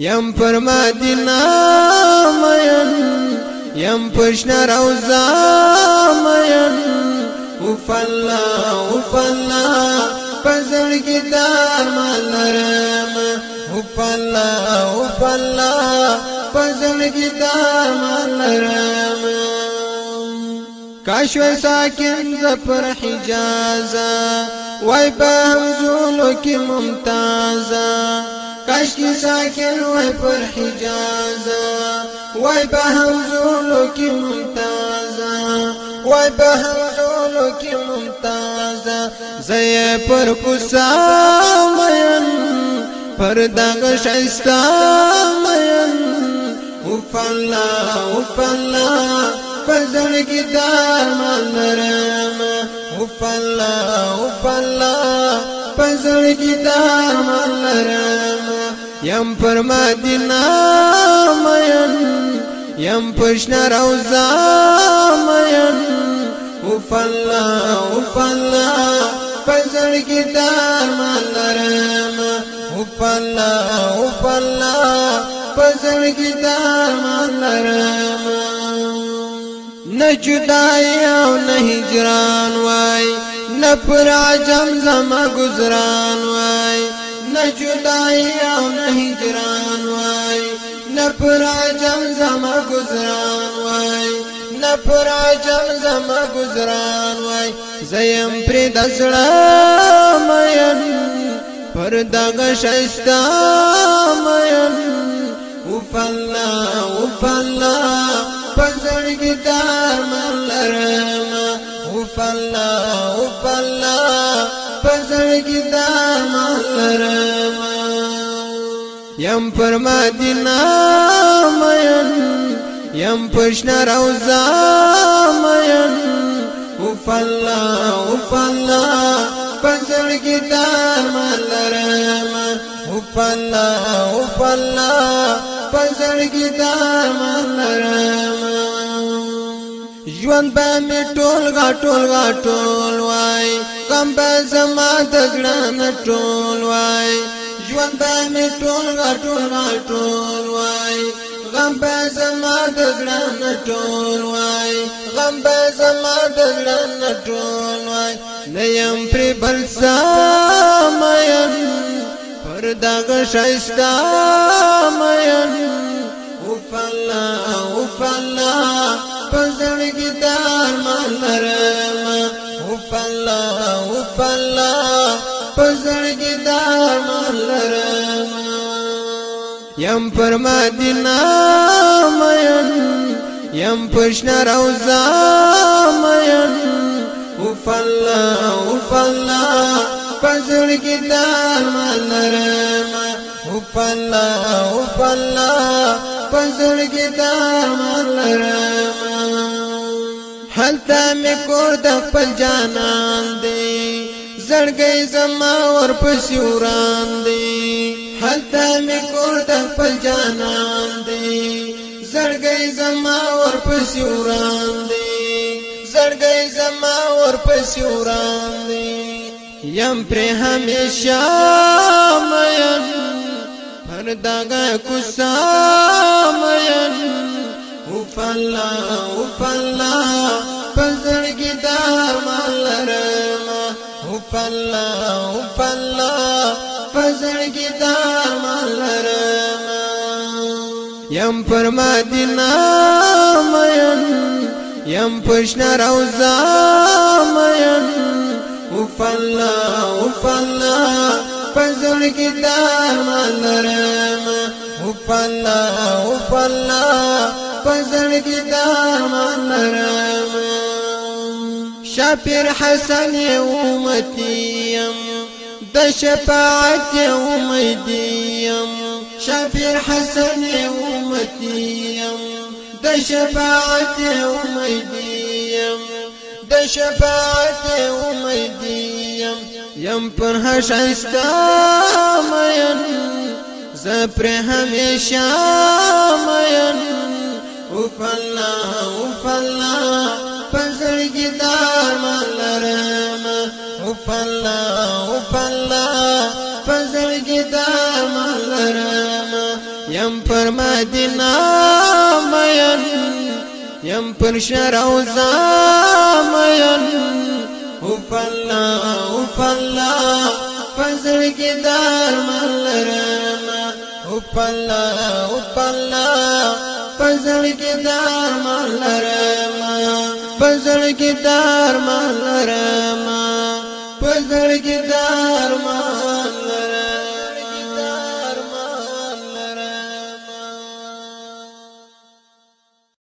یم پر مدینہ مین یم پشنا روزا مین وفلا وفلا پزړ کی دار ملرم وفلا وفلا پزړ کی دار ملرم کاشو ساکن زفر حجازا وای په زولو کی ممتازا کشکی ساکن وای پر حجازا وای به هم زولو کی ممتازا وای به هم زولو کی ممتازا زی پر کوسا مین پر دغ شایستا مین وفلا وفلا پزړ کی دار مان رحم وفلا پزړ کې تا ملرم یم پر مدینه مین یم پښنا روزا مین او فلا او فلا پزړ کې تا ملرم او فلا او فلا پزړ کې تا ملرم نه جدای او نه هجران وای لپر عجم زما گزران وای نه جدائی او نه هجران وای نه پر عجم زما گزران وای نه پر عجم زما گزران وای زیم پر دسړه مېن پر دغه شستا مېن وفلا وفلا پزړګدار ملره فلا او فلا پزړ کی دا مالرم یم پر مدینہ مین یم پښنا روزا مین او فلا او فلا پزړ کی دا مالرم او فلا او فلا پزړ کی دا مالرم ژوند به می ټول غا ټول غا ټول وای کم به زما د ګران ټول وای ژوند به می ټول غا ټول غا ټول وای غم به زما د ګران ټول وای غم به زما د ګران ټول وای نیم پر بل سامین پر دغه شایستا مین او فلا او فلا سترګې د ارمان لرم او فلا او فلا پزړګې د ارمان لرم یم پر مدینه مېن یم پښنا روزا مېن او فلا او فلا پزړګې د ارمان لرم او فلا او فلا پزړګې د ارمان هلته می کور د خپل جانان دی زړګي زما ور پسې وران دی هلته می کور د خپل جانان دی زړګي زما ور پسې وران دی زړګي زما ور پسې وران دی یم پر همیشه مېن هر دغه کوسا مېن فلا او فلا پزړګي دا ملرما او فلا او فلا پزړګي دا ملرما يم پر مدینہ مین يم پښنا روزا مین او فلا او فلا پزړګي دا ملرما او فلا او فلا پزړ کې دا منرم شپیر حسن امتیم د شفاعت امیدیم شپیر حسن امتیم د شفاعت امیدیم د شفاعت امیدیم يم پر هشستا مین زپر همیشه مین او فلا او فلا پزړ کی دار ملرم او فلا او فلا پزړ کی دار ملرم يم پر مدینہ مین يم پر شرو زامین او فلا او فلا پزړ کی دار ملرم او فلا او فلا پزړ کې دار ملرم پزړ کې دار ملرم پزړ کې دار ملرم